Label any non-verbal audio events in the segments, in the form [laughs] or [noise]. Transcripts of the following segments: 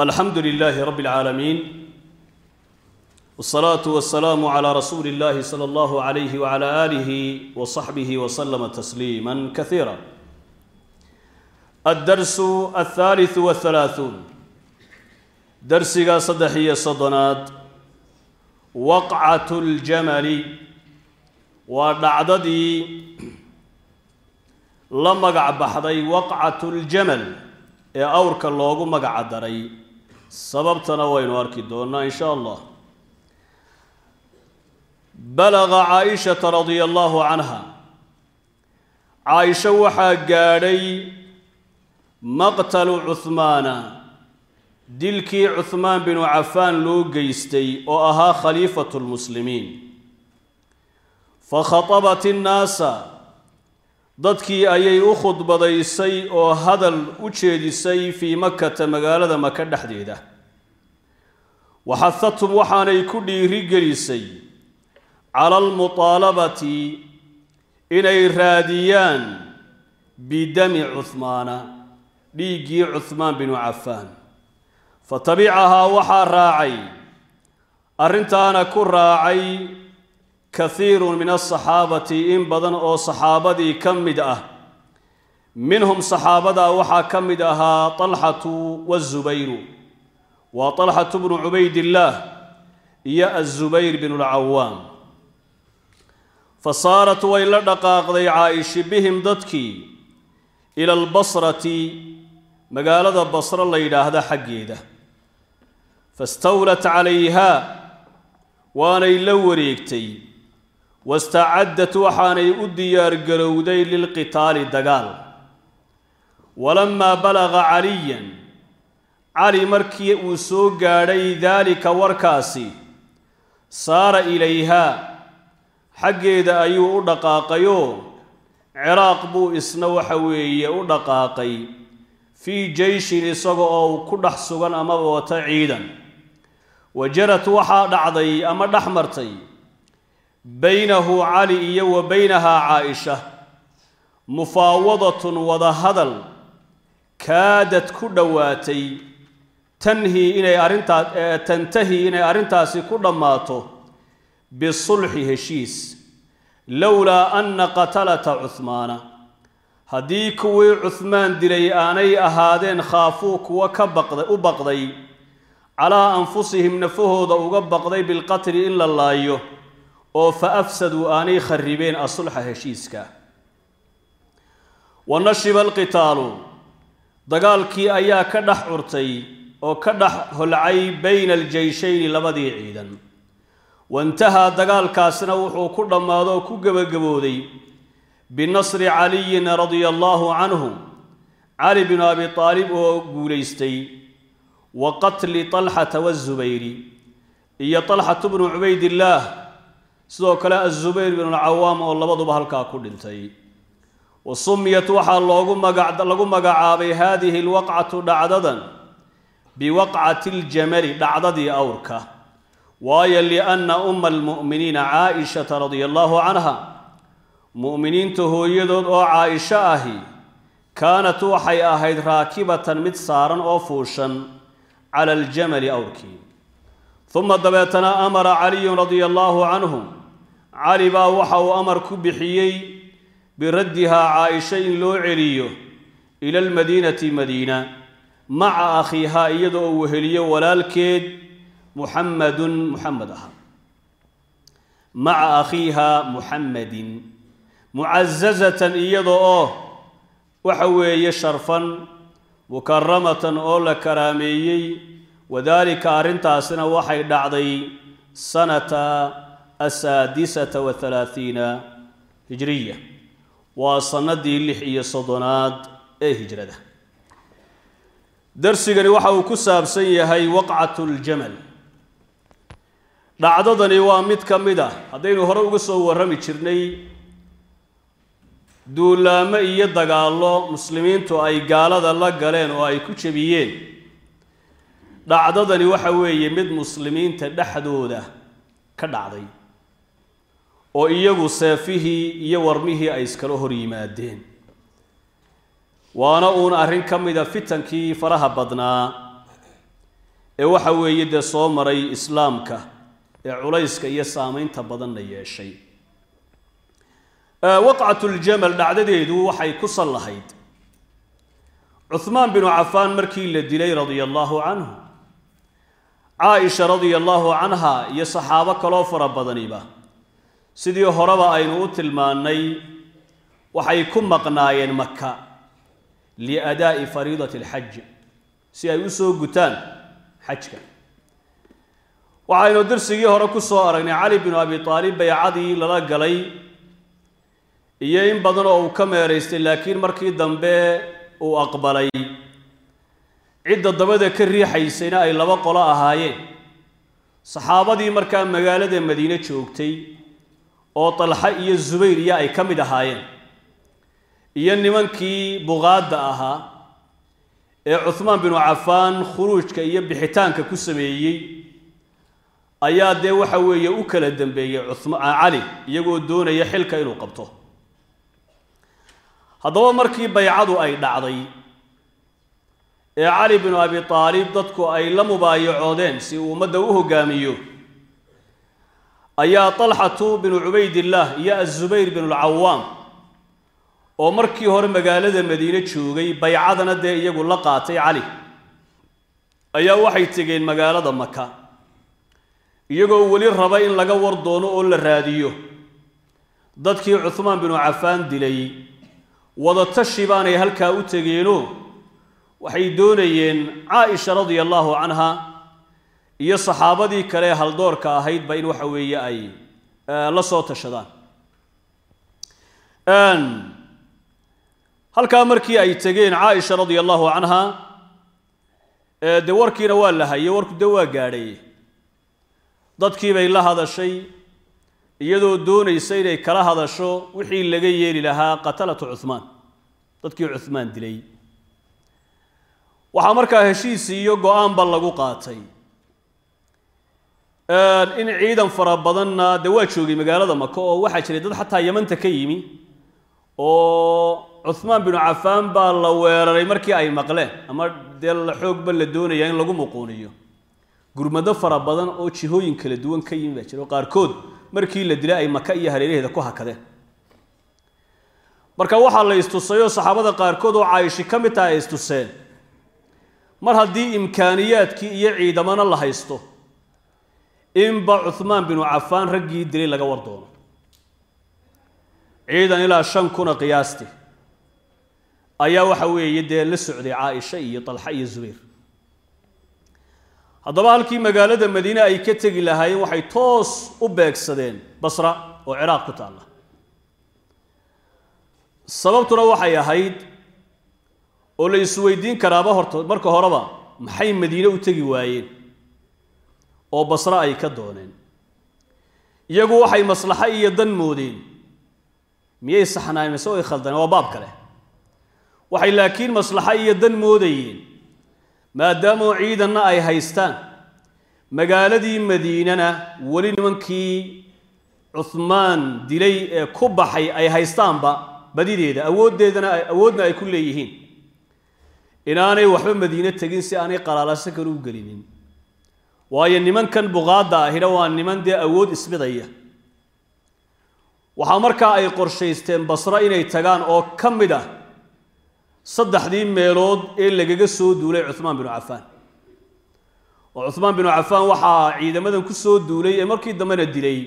alxamdu lilaahi rabbi اlcaalamiin wالsalaatu wasalaamu calaa rasuuli اllahi salى allahu alayhi wcala aalihi wasaxbihi waslama tasliima kasiira addarsu althaalitثu wاthalaaثuun darsiga saddex iyo soddonaad waqcat اljamali waa dhacdadii la magac baxday waqcat اljamal ee awrka loogu magaca daray sababtana waynu arki doonnaa in sha allah. Balaga caaishata radia allahu canha caaisho waxaa gaadhay maqtalu cuhmaana dilkii cuhmaan binu cafaan loo geystay oo ahaa khaliifatu lmuslimiin. Fakhatabat innaasa dadkii ayay u khudbadaysay oo hadal u jeedisay fii makata magaalada maka dhexdeeda. Waxahatum waxaanay ku dhiiri gelisay cala almutaalabati inay raadiyaan bidami cuhmaana dhiiggii cuhmaan binu cafaan. Fatabicahaa waxaa raacay arrintaana ku raacay kahiirun min asaxaabati in badan oo saxaabadii ka mid ah. Minhum saxaabadaa waxaa ka mid ahaa talxatu wazubayru waa talxatu bnu cubaydillaah iyo azubayr binu lcawaam fa saarat way la dhaqaaqday caa'ishi bihim dadkii ila albasrati magaalada basro la yidhaahda xaggeeda. Fastawlat calayha waanay la wareegtay wastacaddat waxaanay u diyaargarowday lilqitaali dagaal walamaa balaga caliyan cali markii uu soo gaadhay daalika warkaasi saara ilayhaa xaggeeda ayuu u dhaqaaqayoo ciraaq buu isna waxa weeye u dhaqaaqay fii jeyshin isaga oo ku dhex sugan amaba wata ciidan wajarad waxaa dhacday ama dhex martay baynahu cali iyo wa baynahaa caaisha mufaawadatun wadahadal kaadad ku dhowaatay tanhii inay arrintaas tantahii inay arrintaasi ku dhammaato bisulxi heshiis lowlaa anna qatalata cuhmaana haddii kuwii cuhmaan dilay aanay ahaadeen khaafuu kuwa ka baqda u baqday calaa anfusihim nafahooda uga baqday bilqatli in la laayo oo fa afsaduu aanay kharribeen asulxa heshiiska. Wa nashiba alqitaalu dagaalkii ayaa ka dhex curtay oo ka dhex holcay bayna aljeyshayni labadii ciidan. Waintahaa dagaalkaasna wuxuu ku dhammaado oo ku gebagabooday binasri caliyin radia allaahu canhu cali binu abi aalib oo guulaystay wa qatli talxata wazubayri iyo talxatu bnu cubaydillaah sidoo kale azubayr binu alcawaam oo labaduba halkaa ku dhintay. Wa sumiyat waxaa lagu magacaabay haadihi alwaqcatu dhacdadan biwaqcati aljamali dhacdadii awrka. Waayo lianna umma almu'miniina caaishata radia allaahu canha mu'miniinta hooyadood oo caaisho ahi kaanat waxay ahayd raakibatan mid saaran oo fuushan cala aljamali awrkii. Uma dabeetana amara caliyun radia allaahu canhu cali baa waxa uu amar ku bixiyey biraddihaa caaisha in loo celiyo ila almadiinati madiina maca akhiihaa iyada oo weheliyo walaalkeed muxamadun muxamed aha. Maca akhiiha muxammadin mucasazatan iyada oo waxa weeye sharfan mukaramatan oo la karaameeyey. Wadaalika arrintaasina waxay dhacday sanata asaadisata wa halaathiina hijriya waa sannadii lix iyo soddonaad ee hijrada. Darsigani waxa uu ku saabsan yahay waqcatu ljamal dhacdadani waa mid ka mid ah haddaynu hore uga soo warrami jirnay duulaamo iyo dagaallo muslimiintu ay gaalada la galeen oo ay ku jebiyeen. Dhacdadani waxa weeye mid muslimiinta dhexdooda ka dhacday oo iyagu seefihii iyo warmihii ay iskala hor yimaadeen. Waana uun arrin ka mida fitankii faraha badnaa ee waxa weeye dee soo maray islaamka ee culayska iyo saamaynta badanna yeeshay. Waqcatuljamal dhacdadeedu waxay ku sal lahayd. Cuhmaan binu cafaan markii la dilay radia allaahu canhu caaisha radia allaahu canha iyo saxaabo kaloo fara badaniba sidii horeba aynu u tilmaannay waxay ku maqnaayeen maka liadaa'i fariidati alxaj si ay u soo gutaan xajka. Waxaynu dirsigii hore ku soo aragnay cali binu abi aalib baycadii lala galay iyo in badan oo uu ka meeraystay laakiin markii dambe uu aqbalay. Cidda dabada ka riixaysayna ay laba qolo ahaayeen. Saxaabadii markaa magaalada madiine joogtay oo talxa iyo zubayr iyo ay ka mid ahaayeen. Iyo nimankii buqaadda ahaa ee cuhmaan binu cafaan khuruujka iyo bixitaanka ku sameeyey ayaa dee waxa weeye u kala dambeeyey cali iyagoo doonaya xilka inuu qabto. Haddaba markii baycadu ay dhacday ee cali binu abi aalib dadku ay la mubaayacoodeen si uu ummadda u hogaamiyo ayaa talxatu binu cubaydillaah iyo azubayr binu lcawaam oo markii hore magaalada madiine joogay baycadana dee iyagu la qaatay cali. Ayaa waxay tegeen magaalada maka iyagoo weli raba in laga war doono oo la raadiyo. Dadkii cuhmaan binu cafaan dilay wadatashi baanay halkaa u tegeenoo waxay doonayeen caaisha radia allaahu canha iyo saxaabadii kale haldoorka ahaydba in waxa weeye ay la soo tashadaan. Halkaa markii ay tegeen caaisha radia allaahu canha dee warkiina waa la hayay warku dee waa gaadhay. Dadkii bay la hadashay iyadoo doonaysa inay kala hadasho wixii laga yeeli lahaa qatalatu cuhmaan dadkii cuhmaan dilay. Waxaa markaa heshiis iyo go'aanba lagu qaatay in ciidan fara badanna dee waa joogay magaalada maka oo waxaa jiray dad xataa yamanta ka yimi oo cuhmaan binu cafaan baa la weeraray markii ay maqleen. Ama dee la xoogba la doonaya in lagu muquuniyo. Gurmado fara badan oo jihooyin kala duwan ka yimi baa jira oo qaarkood markii la dilay ay maka iyo hareeraheeda ku hakadeen. Marka waxaa la istusay oo saxaabada qaarkood oo caayishi ka mid taha ay istuseen mar haddii imkaaniyaadkii iyo ciidamana la haysto inba cuhmaan binu cafaan raggii dilay laga war doono. Ciidan ilaa shan kuna qiyaasti ayaa waxa weeye dee la socday caaisha iyo talxa iyo zubayr. Haddaba halkii magaalada madiine ay ka tegi lahaayeen waxay toos u beegsadeen basra oo ciraaq ku taalla. Sababtuna waxay ahayd oo la isweydiin karaaba horta marka horeba maxay madiine u tegi waayeen oo basre ay ka dooneen. Iyagu waxay maslaxo iyo dan moodeen. Miyay saxnaayeen mise way khaldaneen waa baab kale. Waxay laakiin maslaxo iyo dan moodayeen maadaamoo ciidanna ay haystaan. Magaaladii madiinana weli nimankii cuhmaan dilay ee ku baxay ay haystaanba badideeda awooddeedana awoodna ay ku leeyihiin. Inaanay waxba madiine tegin si aanay qalaalasa kale u gelinin waayo nimankan buqaadda ahina waa niman dee awood isbidaya. Waxaa markaa ay qorshaysteen basro inay tagaan oo ka mid ah saddexdii meelood ee lagaga soo duulay cuhmaan binu cafaan. Oo cuhmaan binu cafaan waxaa ciidamadan ku soo duulay ee markii dambena dilay.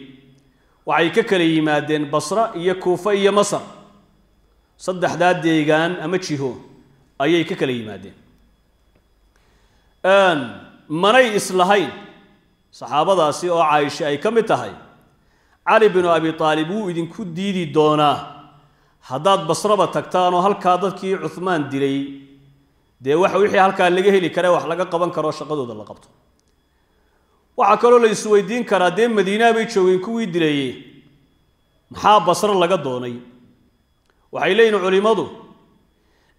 Waxay ka kala yimaadeen basra iyo kuufa iyo masar. Saddexdaa deegaan ama jiho ayay ka kala yimaadeen manay islahayn. Saxaabadaasi oo caaisha ay ka mid tahay cali binu abi aalib wuu idinku diidi doonaa. Haddaad basraba tagtaan oo halkaa dadkii cuhmaan dilay dee waxa wixii halkaa laga heli kare wax laga qaban karo shaqadooda la qabto. Waxaa kaloo la isweydiin karaa dee madiinaha bay joogeen kuwii dilaye maxaa basro laga doonay? Waxay leeyihiin culimmadu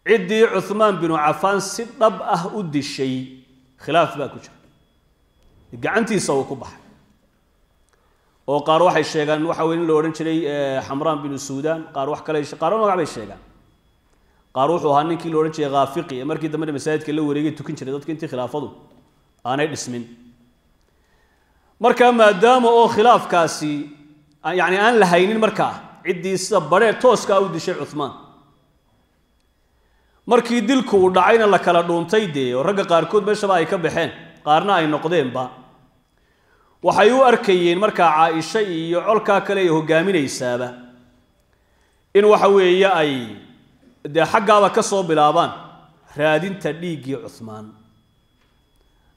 ciddii cuhmaan binu cafaan si dhab ah u dishay khilaaf baa ku jira gacantiisa uu ku baxay. Oo qaar waxay sheegaan waxa weye in la odhan jiray xamraan binu suudaan. Qaar wax kale qaarba magac bay sheegaan. Qaar wuxuu ahaa ninkii la odhan jiray khaafiqi ee markii dambena masaajidka la wareegay tukin jiray dadka intii khilaafadu. Aanay dhismin. Markaa maadaama oo khilaafkaasi yacni aan la haynin markaa ciddii sida badhee tooskaa u dishay cuhmaan markii dilku uu dhacayna la kala dhuuntay dee oo ragga qaarkood meeshaba ay ka baxeen qaarna ay noqdeenba waxay u arkayeen markaa caaisha iyo colkaa kale ay hogaaminaysaaba in waxa weeye ay dee xaggaaba ka soo bilaabaan raadinta dhiiggii cuhmaan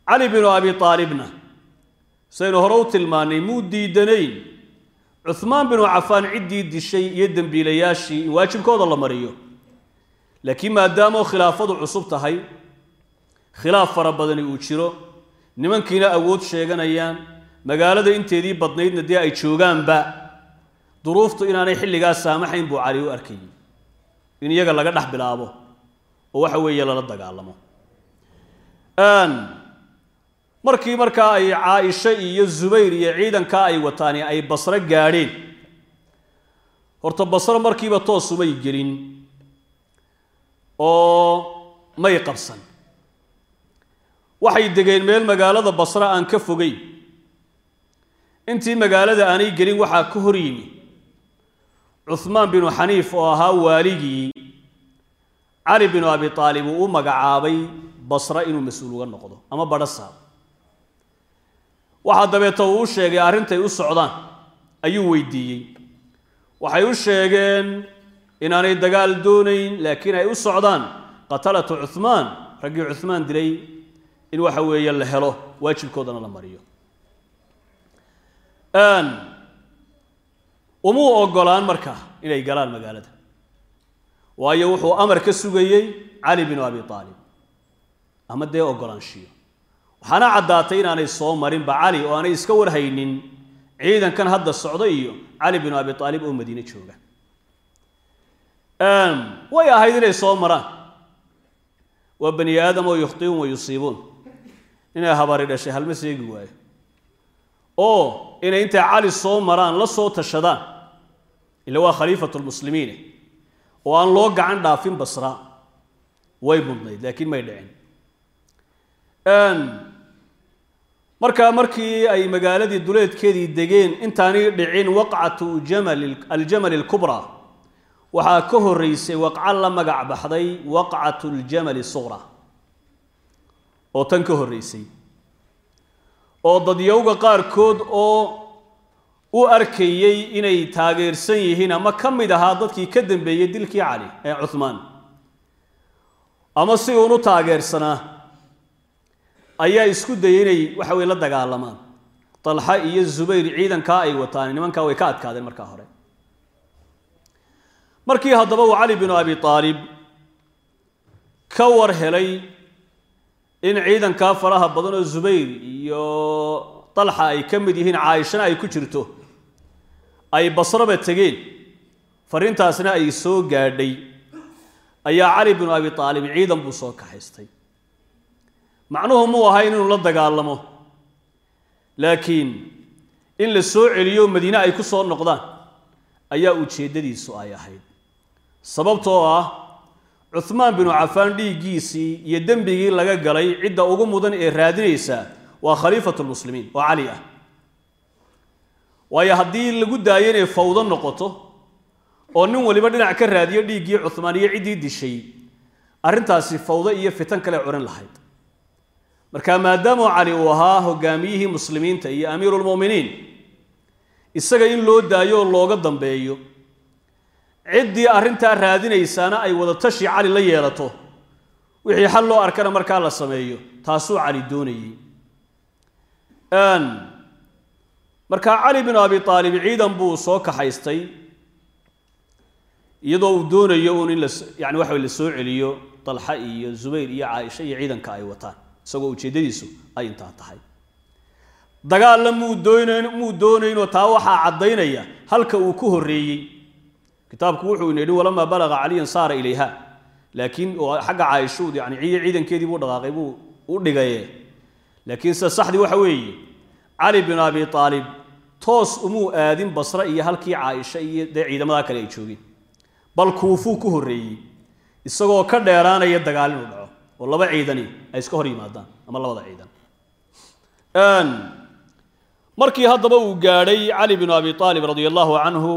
cali binu abi aalibna saynu hore u tilmaannay muu diidanayn? Cuhmaan binu cafaan ciddii dishay iyo dembiilayaashii in waajibkooda la mariyo laakiin maadaama khilaafadu cusub tahay khilaaf fara badani uu jiro nimankiina awood sheeganayaan magaalada inteedii badnaydna dee ay joogaanba duruuftu inaanay xilligaas saamaxayn buu cali u arkayay. In iyaga laga dhex bilaabo oo waxa weeye lala dagaalamo. Markii markaa ay caaisha iyo zubayr iyo ciidankaa ay wataani ay basro gaadheen horta basro markiiba toosumay gelin oo may qabsan. Waxay degeen meel magaalada basre aan ka fogeyn. Intii magaalada aanay gelin waxaa ka hor yimi cuhmaan binu xaniif oo ahaa waaligii cali binu abi aalib uu u magacaabay basre inuu mas'uul uga noqdo ama badho saab waxaa dabeeta uu u sheegay arrintay u socdaan ayuu weydiiyey. Waxay u sheegeen inaanay dagaal doonayn laakiin ay u socdaan qatalatu cuhmaan raggii cuhmaan dilay in waxa weeye la helo waajibkoodana la mariyo. Umuu ogolaan marka inay galaan magaalada. Waayo wuxuu amar ka sugayey cali binu abi aalib ama dee ogolaanshiyo waxaana caddaatay inaanay soo marinba cali oo aanay iska warhaynin. Ciidankan hadda socda iyo cali binu abi aalib oo madiine jooga way ahayd inay soo maraan. Waa bani aadam oo yukhtiuun wa yusiibuun. Inay habari dhashay halma seegi waayo. Oo inay intay cali soo maraan la soo tashadaan. Ila waa khaliifatu lmuslimiine oo aan loo gacan dhaafin basra way mudnayd laakiin may dhicin. Markaa markii ay magaaladii duleedkeedii degeen intaanay dhicin waqcatu aljamal alkubraa waxaa ka horreysay waqco la magac baxday waqcatu ljamali suqra oo tan ka horreysay. Oo dadyowga qaarkood oo u arkayey inay taageersan yihiin ama ka mid ahaa dadkii ka dambeeyey dilkii cali ee cuhmaan ama si uun u taageersanaa ayaa isku dayay inay waxa weye la dagaalamaan. Dalxa iyo zubayr ciidankaa ay wataan nimankaa way ka adkaadeen markaa hore markii haddaba uu cali binu abi aalib ka war helay in ciidankaa faraha badan oo zubayr iyo dalxa ay ka mid yihiin caaishana ay ku jirto ay basraba tegeen. Fariintaasna ay soo gaadhay. Ayaa cali binu abi aalib ciidan buu soo kaxaystay. Macnuhu muu ahayn inuu la dagaalamo laakiin in la soo celiyo madiine ay ku soo noqdaan ayaa ujeeddadiisu ay ahayd sababtoo ah cuhmaan binu cafaan dhiiggiisii iyo dembigii laga galay cidda ugu mudan ee raadinaysa waa khaliifatu lmuslimiin oo cali ah. Waayo haddii lagu daayo inay fawdo noqoto oo nin waliba dhinac ka raadiyo dhiiggii cuhmaan iyo ciddii dishay arrintaasi fawdo iyo fitan kale curin lahayd. Marka maadaama cali uu ahaa hogaamiyihii muslimiinta iyo amiiruulmu'miniin isaga in loo daayo oo looga dambeeyo ciddii arrintaa raadinaysaana ay wadatashi cali la yeelato. Wixii xal loo arkana markaa la sameeyo taasuu cali doonayey. Markaa cali binu abi aalib ciidan buu soo kaxaystay iyadoo uu doonayo uun in yani waxa la soo celiyo dalxa iyo zubayr iyo caaisha iyo ciidanka ay wataan isagoo ujeeddadiisu ay intaa tahay. Dagaalna muu doonayn muu doonaynoo taa waxaa caddaynaya halka uu ku horreeyey kitaabku wuxuu ina yidhi walamaa balaga caliyan saara ilayha. Laakiin xagga caaishuud yani ciidankeedii buu dhaqaaqay buu u dhigaye. Laakiin sida saxdii waxa weeye cali bin abi aalib toos umuu aadin basre iyo halkii caaisha iyo dee ciidamadaa kale ay joogeen. Bal kuufuu ku horreeyey isagoo ka dheeraanaya dagaal inuu dhaco oo laba ciidani ay iska hor yimaadaan ama labada ciidan. Markii haddaba uu gaadhay cali binu abi aalib radia allahu canhu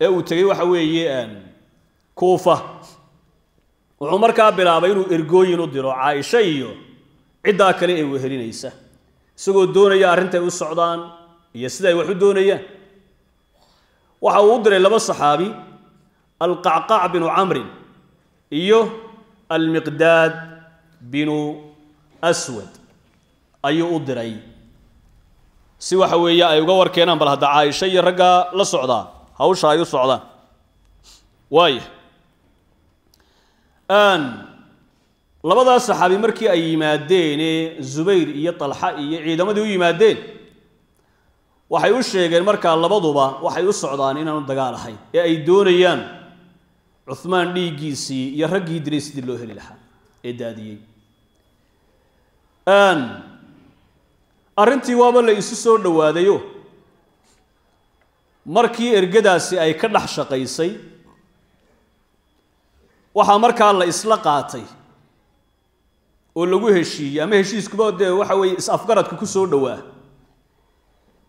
ee uu tegey waxa weeye kuufa. Wuxuu markaa bilaabay inuu ergooyin u diro caaisha iyo ciddaa kale ee wehelinaysa isagoo doonaya arrintay u socdaan iyo sida ay wax u doonayaan. Waxa uu u diray laba saxaabi alqacqac binu camrin iyo almiqdaad binu aswad ayuu u diray. Si waxa weeye ay uga warkeenaan bal hadda caaisha iyo raggaa la socdaa hawsha ay u socdaan. Waaya labadaas saxaabi markii ay yimaadeene zubayr iyo talxa iyo ciidamadii u yimaadeen waxay u sheegeen markaa labaduba waxay u socdaan inaanu dagaal ahayn ee ay doonayaan cuhmaan dhiiggiisii iyo raggii dilay sidii loo heli lahaa ee daadiyey. Arrintii waaba la isu soo dhowaadayo markii ergadaasi ay ka dhex shaqaysay waxaa markaa la isla qaatay oo lagu heshiiyey. Ama heshiiskuba dee waxa weeye is-afgaradka ku soo dhowaa.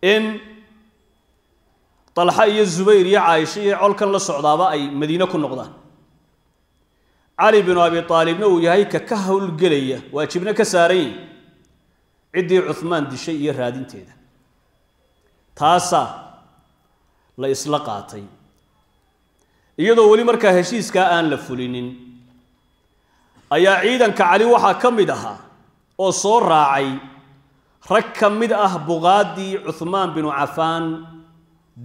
In dalxa iyo zubayr iyo caaisha iyo colkan la socdaaba ay madiine ku noqdaan. Cali binu abi aalibna uu yahay ka ka howlgelaya waajibna ka saaran yihiin ciddii cuhmaan dishay iyo raadinteeda. Taasaa la isla qaatay. Iyadoo weli markaa heshiiskaa aan la fulinin ayaa ciidanka cali waxaa ka mid ahaa oo soo raacay rag ka mid ah buqaaddii cuhmaan binu cafaan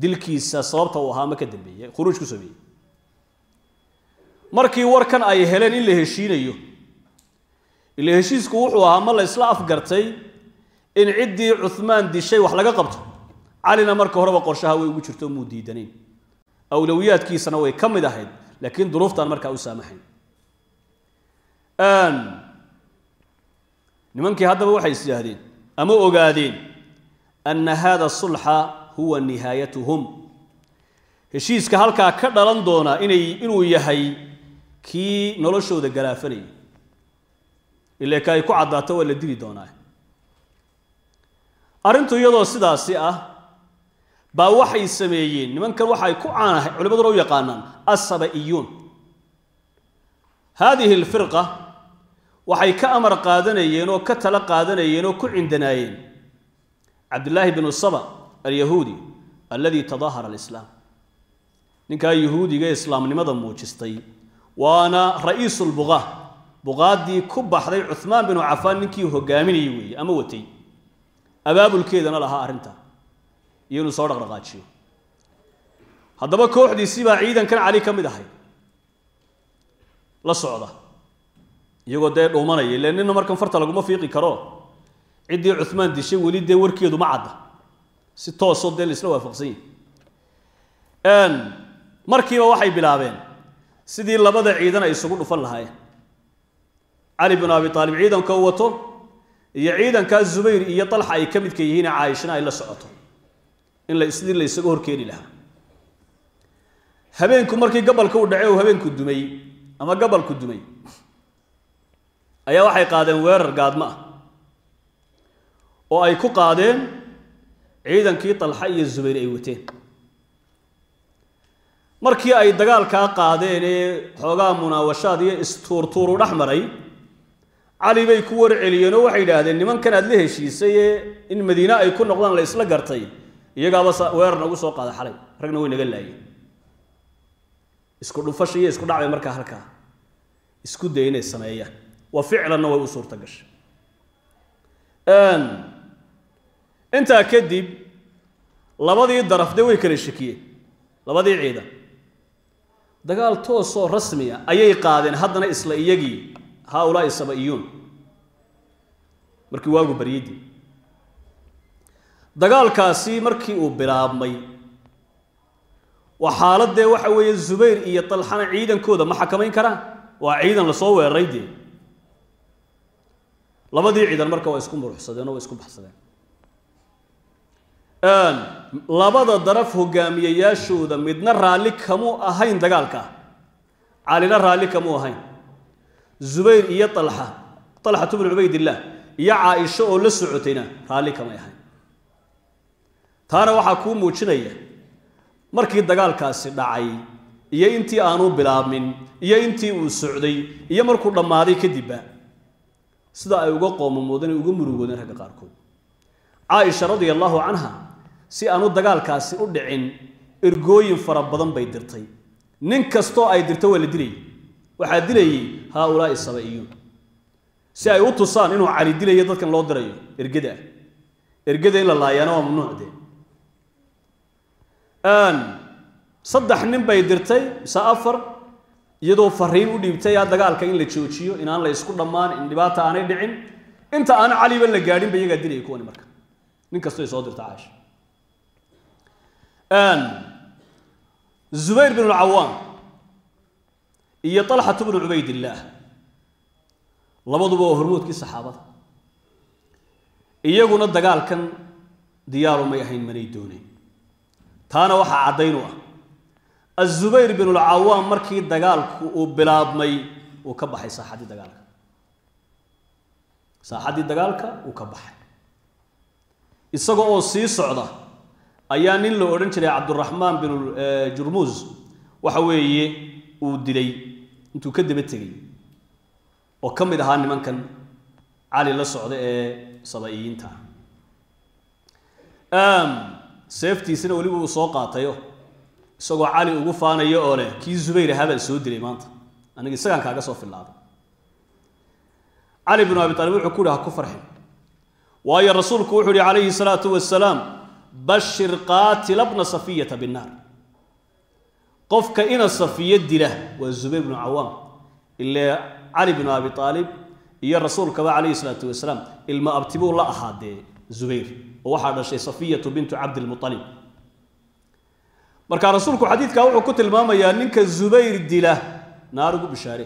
dilkiisa sababta uu ahaa ma ka dambeeyey khuruuj ku sameeyey. Markii warkan ay heleen in la heshiinayo ila heshiisku wuxuu ahaa ma la isla afgartay in ciddii cuhmaan dishay wax laga qabto calina marka horeba qorshaha way ugu jirto muu diidanayn. Awlowiyaadkiisana way ka mid ahayd laakiin duruuftaan markaa u saamaxayn nimankii haddaba waxay is yidhaahdeen ama ogaadeen anna haada sulxa huwa nihaayatuhum. Heshiiska halkaa ka dhalan doona inay inuu yahay kii noloshooda galaafanayay ile ka ay ku caddaato waa la dili doonaa. Arrintu iyadoo sidaasi ah baa waxay sameeyeen. Nimankan waxay ku caanahay culimaduna u yaqaanaan asaba'iyuun haadihi alfirqa waxay ka amar qaadanayeen oo ka tala qaadanayeen oo ku cindanaayeen cabdillaahi binu saba alyahuudi alladii tadaahara alislaam. Ninkaa yahuudiga ee islaamnimada muujistay waana ra'iisu lbuqaa buqaaddii ku baxday cuhmaan binu cafaan ninkii hogaaminayay weeye ama watay. Abaabulkeedana lahaa arrintaa iyo inuu soo dhaqdhaqaajiyo. Haddaba kooxdiisii baa ciidankan cali ka mid ahay. La socda. Iyagoo dee dhuumanaya ile nina markan farta laguma fiiqi karo. Ciddii cuhmaan dishay weli dee warkeedu ma cadda. Si toosoo dee laisla waafaqsan yahi markiiba waxay bilaabeen sidii labada ciidan ay isugu dhufan lahaayeen. Cali binu abi aalib ciidanka u wato iyo ciidankaa zubayr iyo dalxa ay ka midka yihiin caaishana ay la socoto in la sidii la isaga horkeeni lahaa. Habeenku markii gabalka u dhacay oo habeenku dumay ama gabalku dumay ayaa waxay qaadeen weerar gaadmo ah oo ay ku qaadeen ciidankii dalxa iyo zubayr ay wateen. Markii ay dagaalkaa qaadeen ee xoogaa munaawashaad iyo istuurtuuru dhex maray cali bay ku warceliyeen oo waxay yidhaahdeen nimankan aad la heshiisay ee in madiine ay ku noqdaan la isla gartay iyagaaba weerar nagu soo qaada xalay ragna way naga laayeen. Isku dhufasha iyo isku dhacbay markaa halkaa. Isku day inay sameeyaan wa ficlanna way u suurta gashay. Intaa kadib labadii daraf dee way kala shekiyeen labadii ciidan dagaal toosoo rasmiya ayay qaadeen haddana isla iyagii haaulaai saba'iyuun markii waagu baryadii dagaalkaasi markii uu bilaabmay. Waa xaaladee waxa weeye zubayr iyo dalxana ciidankooda ma xakamayn karaan? Waa ciidan la soo weeraray dee? Labadii ciidan marka waa isku muruxsadeen oo waa isku baxsadeen. Labada daraf hogaamiyayaashooda midna raalli kamuu ahayn dagaalka. Calina raalli kamuu ahayn. Zubayr iyo alxa alxatu bnu cubaydillaah iyo caaisho oo la socotayna raalli kamay ahayn taana waxaa kuu muujinaya markii dagaalkaasi dhacay iyo intii aanu bilaabmin iyo intii uu socday iyo markuu dhammaaday kadibba sida ay uga qoomamoodeen uga murugoodeen ragga qaarkood. Caaisha radia allaahu canha si aanu dagaalkaasi u dhicin ergooyin fara badan bay dirtay. Nin kastoo ay dirto waa la dilayay waxaa dilayay haaulaai sabaiyuun si ay u tusaan inuu cali dilayo dadkan loo dirayo ergada. Ah ergada in la laayaana waa mamnuucde saddex nin bay dirtay mise afar iyadoo fariin u dhiibtay a dagaalka in la joojiyo inaan la isku dhammaan in dhibaata aanay dhicin. Inta aan caliba la gaadhinba iyagaa dilaya kuwani marka. Nin kastoy soo dirta caaisha. Zubayr bin lcawaam iyo talxatu bnu cubaydillaah labaduba waa hormoodkii saxaabada. Iyaguna dagaalkan diyaaru may ahayn manay dooneen taana waxaa caddayn u ah. Azubayr bin lcawaam markii dagaalku uu bilaabmay uu ka baxay saaxaddii dagaalka. Saaxaddii dagaalka uu ka baxay. Isaga oo sii socda ayaa nin la odhan jiray cabduraxmaan bin jurmuus waxa weeye uu dilay intuu ka daba tegey oo ka mid ahaa nimankan cali la socda ee sabaiyiinta seeftiisina weliba uu soo qaatayo isagoo cali ugu faanayo oo leh kii zubayr ahaa soo dilay maanta. Aniga isagaan kaaga soo filaaday cali binu abi taalib wuxuu ku yihi ha ku farxin. Waayo rasuulku wuxuu yihi calayhi salaatu wasalaam bashir qaatila bna safiyata binnaar. Qofka ina safiyo dila waa zubayr bnu cawaam ile cali binu abi aalib iyo rasuulkaba calayhi salaatu wasalaam ilma abtibuu la ahaadee zubayr oo waxaa dhashay safiyatu bintu cabdilmualib marka rasuulku xadiidkaa wuxuu ku tilmaamayaa ninka zubayr dila naar ugu bishaare.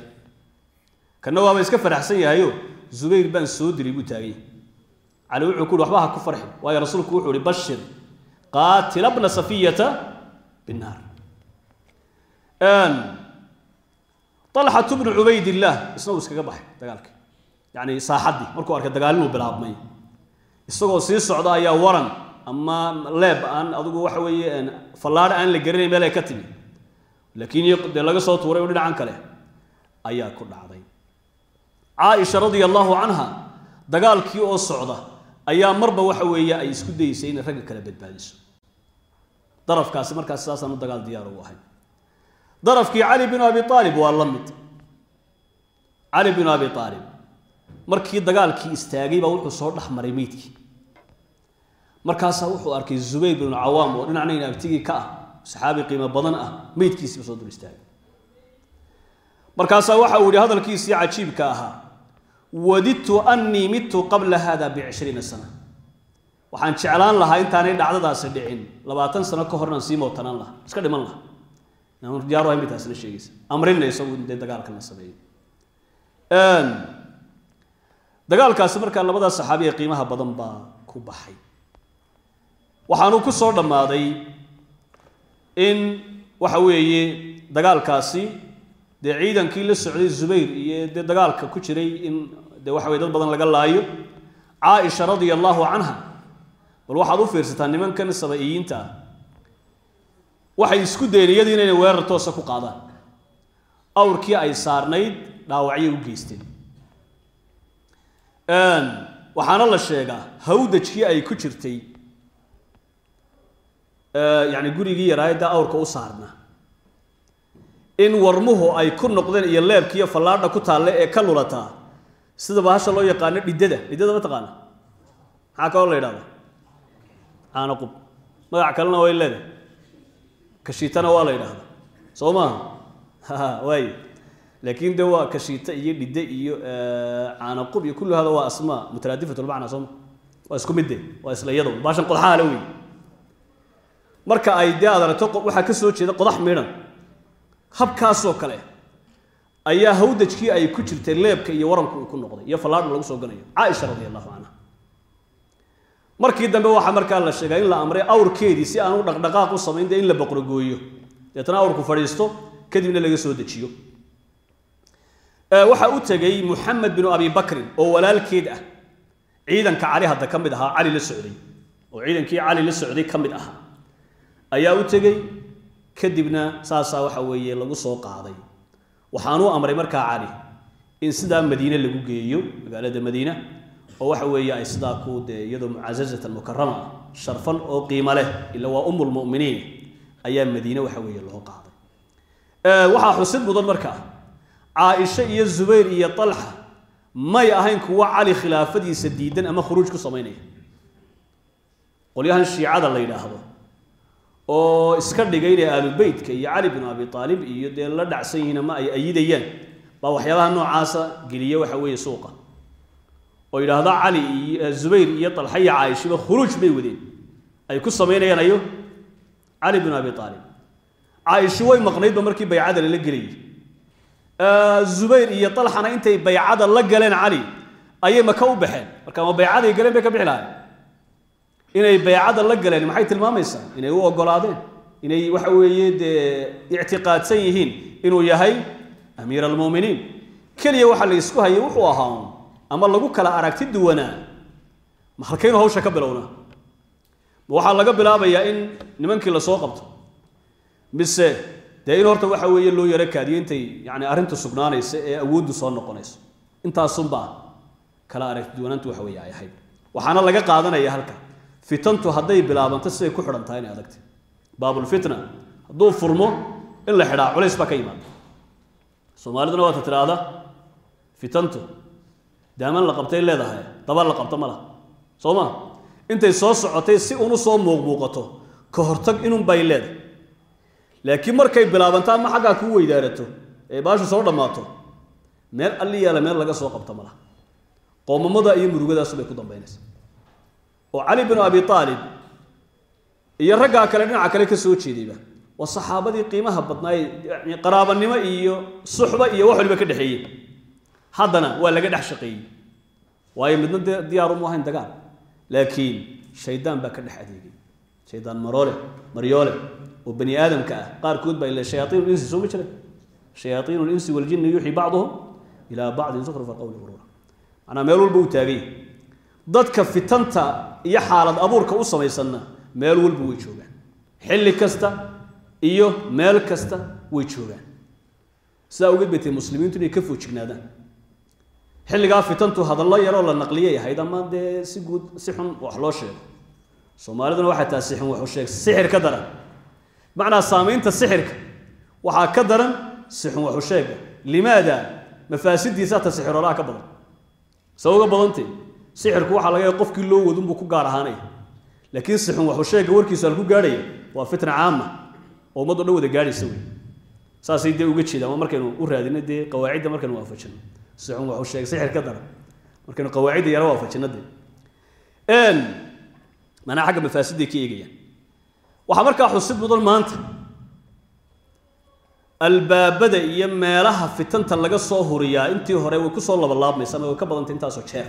Kanna waaba iska faraxsan yahayo zubayr baan soo dilay buu taagay. Cali wuxuu ku uhi waxba ha ku farxin. Waayo rasuulku wuxuu ihi bashir qaatila bna safiyata binnaar. Alxatu bnu cubaydillaah isna uu iskaga baxay dagaalkii yacni saaxaddii markuu arkay dagaalinuu bilaabmay isagoo sii socda ayaa waran ama leeb aan adigu waxa weeye fallaadho aan la garanayn meel ay ka timi. Laakiin dee laga soo tuuray oo dhinacan kale ayaa ku dhacday. Caaisha radia allaahu canha dagaalkii oo socda ayaa marba waxa weeye ay isku dayeysay inay ragga kale badbaadiso. Darafkaasi markaas saasaan u dagaal diyaar ugu ahay darafkii cali binu abi aalib waa la mid. Cali binu abi aalib markii dagaalkii istaagay baa wuxuu soo dhex maray meydkii markaasaa wuxuu arkay zubayr binu cawaam oo dhinacnayn abtigii ka ah saxaabi qiimo badan ah meydkiisiiba soo dul istaagay. Markaasaa waxa uu yihi hadalkiisii cajiibka ahaa wadidtu annii midtu qabla hada bicishriina sana. Waxaan jeclaan lahaa intaanay dhacdadaasi dhicin. Labaatan sano ka hornaan sii mootanaan lahaa. Iska dhiman lahaa. Diyaar ahay midtaasna sheegaysa. Amrina isagu dee dagaalkan sameeyey dagaalkaasi markaa labadaa saxaabi ee qiimaha badan baa ku baxay. Waxaanu ku soo dhammaaday in waxa weeye dagaalkaasi dee ciidankii la socday zubayr iyo dee dagaalka ku jiray in dee waxa weye dad badan laga laayo caaisha radia allaahu canha bal waxaad u fiirsataa nimankan sabaiyiinta ah. Waxay isku dayeen iyadii inayna weerar toosa ku qaadaan. Awrkii ay saarnayd dhaawacyay u geysteen waxaana la sheegaa hawdajkii ay ku jirtay. Yani gurigii yaraayadda awrka u saarna in warmuhu ay ku noqdeen iyo leebkiiyo fallaadha ku taalle ee ka lulataa sida bahasha loo yaqaano dhiddada. Dhiddada ma taqaana? Maxaa kaloo la yidhahda caana qub. Magac kalena way leedahay. Kashiitana waa la yidhaahda soo maaha [laughs] waay laakiin de waa kashiita iyo dhidde iyo caanaqub iyo kullu hada waa asmaa mutaraadifat lmacna sooma waa isku midde waa isla baashan qodxaale wey marka ay dee aad waxaa ka soo jeeda qodax midhan habkaasoo kale ayaa hawdajkii ay ku jirtay leebka iyo waranku uu ku noqday iyo fallaadha lagu soo ganayo caaisha radia allahu canha markii dambe waxaa markaa la sheegaa in la amray awrkeedii si aan u dhaqdhaqaaq u samayn dee in la boqrogooyo deetana awrku fadhiisto kadibna laga soo dejiyo waxaa u tegey muxamed binu abi bakrin oo walaalkeed ah. Ciidanka cali hadda ka mid ahaa cali la socday. Oo ciidankii cali la socday ka mid ahaa. Ayaa u tegey kadibna saasaa waxa weeye lagu soo qaaday. Waxaanuu amray markaa cali in sidaa madiine lagu geeyo magaalada madiina oo waxa weeye ay sidaa ku dee iyadoo mucazazatan mukarama ah sharfan oo qiimo leh ila waa umu lmu'miniin ayaa madiine waxa weeye loo qaaday. Waxaa xusid mudan markaa caaisha iyo zubayr iyo talxa may ahayn kuwa cali khilaafadiisa diidan ama khuruuj ku samaynaya. Qolyahan shiicada la yidhaahdo oo iska dhigay inay aalubeytka iyo cali binu abi aalib iyo dee la dhacsan yihiin ama ay ayidayaan baa waxyaabaha noocaasa geliya waxa weeye suuqa. Oo yidhaahda cali iyo zubayr iyo talxa iyo caaishiba khuruuj bay wadeen. Ay ku samaynayaan ayo? Cali binu abi aalib caaisho way maqnaydba markii baycada lala gelayay zubayr iyo talxana intay baycada la galeen cali ayay maka u baxeen. Marka ma baycaday galeen bay ka bixi lahayen inay baycada la galeen maxay tilmaamaysaa? Inay u ogolaadeen? Inay waxa weeye dee ictiqaadsan yihiin inuu yahay amiir almu'miniin keliya waxa la isku hayay wuxuu ahaa ama lagu kala aragti duwanaa ma halkaynu hawsha ka bilownaa ma waxaa laga bilaabayaa in nimankii la soo qabto. Mise dee in horta waxa weeye loo yaro kaadiyo intay yani arrintu sugnaanaysa ee awooddu soo noqonayso. Intaasunbaa kala aragti duwanaantu waxa weeye ay ahayd. Waxaana laga qaadanaya halka fitantu hadday bilaabanto siday ku xidhan tahay inay adagtay. Baabulfitna hadduu furmo in la xidhaa culays baa ka yimaada. Soomaaliduna waata tidhaahda fitantu daaman la qabtay leedahay daba la qabto ma soo ma? Intay soo socotay si unu soo muuqmuuqato ka hortag inun leedahay laakiin markay bilaabanto ama xaggaa kuu weydaarato? Ee baashu soo dhammaato? Meel alli yaalla meel laga soo qabto ma laha. Qoomamada iyo murugadaas bay ku dambaynaysa. Oo cali binu abi aalib iyo raggaa kale dhinaca kale ka soo jeedayba waa saxaabadii qiimaha badnaay yani qaraabanimo iyo suxba iyo wax waliba ka dhexeeyey. Haddana waa laga dhex shaqeeyey. Waayo midna dee diyaar umu ahayn dagaal. Laakiin shaydaan baa ka dhex adeegay. Shaydaan maroole maryoole oo bani aadamka ah qaarkood baa ila shayaaiin linsi soo ma jira shayaaiin linsi waljinni yuuxii bacduhum ilaa bacdin zukrufa qawli gurura macnaa meel walba uu taagay. Dadka fitanta iyo xaalad abuurka u samaysanna meel walba way joogaan. Xilli kasta iyo meel kasta way joogaan. Sidaa uga betay muslimiintu inay ka foojignaadaan xilligaa fitantu hadallo yaroo la naqliyay ahayd ama dee si guud si xun wax loo sheego soomaaliduna waxay tahay si xun wax u sheeg sixir ka daran bimacnaa saamaynta sixirka. Waxaa ka daran si xun wax u sheega limaada mafaasidiisa ta sixirolaha ka badan. Se uga badantay sixirku waxaa laga yaga qofkii loo wadunbuu ku gaar ahaanaya. Laakiin si xun waxu sheega warkiisu halku gaadhaya waa fitna caama oo ummaddo dhan wada gaadhaysa wey saasay dee uga jeedaan markaynu u raadino dee qawaacidda markaynu waafajino si xun waxu sheega sixir ka daran markaynu qawaacidda yara waafajino dee. Manaa xagga mafaasiday ka eegayaan waxaa markaa xusid mudan maanta. Albaabada iyo meelaha fitanta laga soo huriyaa intii hore way ku soo labalaabmaysa ama way ka badantay intaasoo jeer.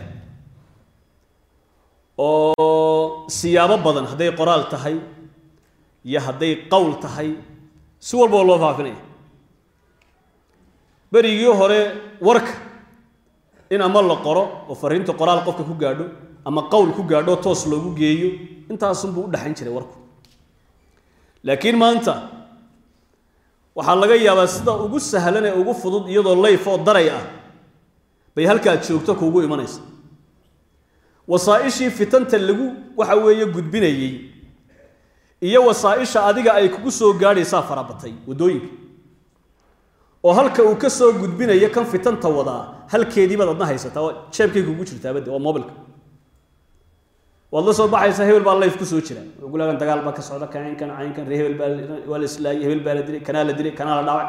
Oo siyaabo badan hadday qoraal tahay iyo hadday qowl tahay si walba oo loo faafinaya berigii hore warka in ama la qoro oo fariinta qoraal qofka ku gaadho ama qowl ku gaadho toos loogu geeyo intaasunbuu u dhexayn jiray warku laakiin maanta waxaa laga yaabaa sida ugu sahlan ee ugu fudud iyadoo layf oo daray ah bay halkaad joogto kuugu imanaysa. Wasaa-ishii fitanta lagu waxa weeye gudbinayey iyo wasaa-isha adiga ay kugu soo gaadhaysaa farabatay waddooyinka. Oo halka uu ka soo gudbinayo kan fitanta wadaa halkeediibaad adna haysataa jeebkay kugu jirtaabade waa mobilka waad la soo baxaysaa hebel baa layf ku soo jira gulagan dagaal baa ka socda kaynkan caynkan ree hebel baa waa la islaayay hebel baa la dilay kanaa la dilay kanaa la dhaaway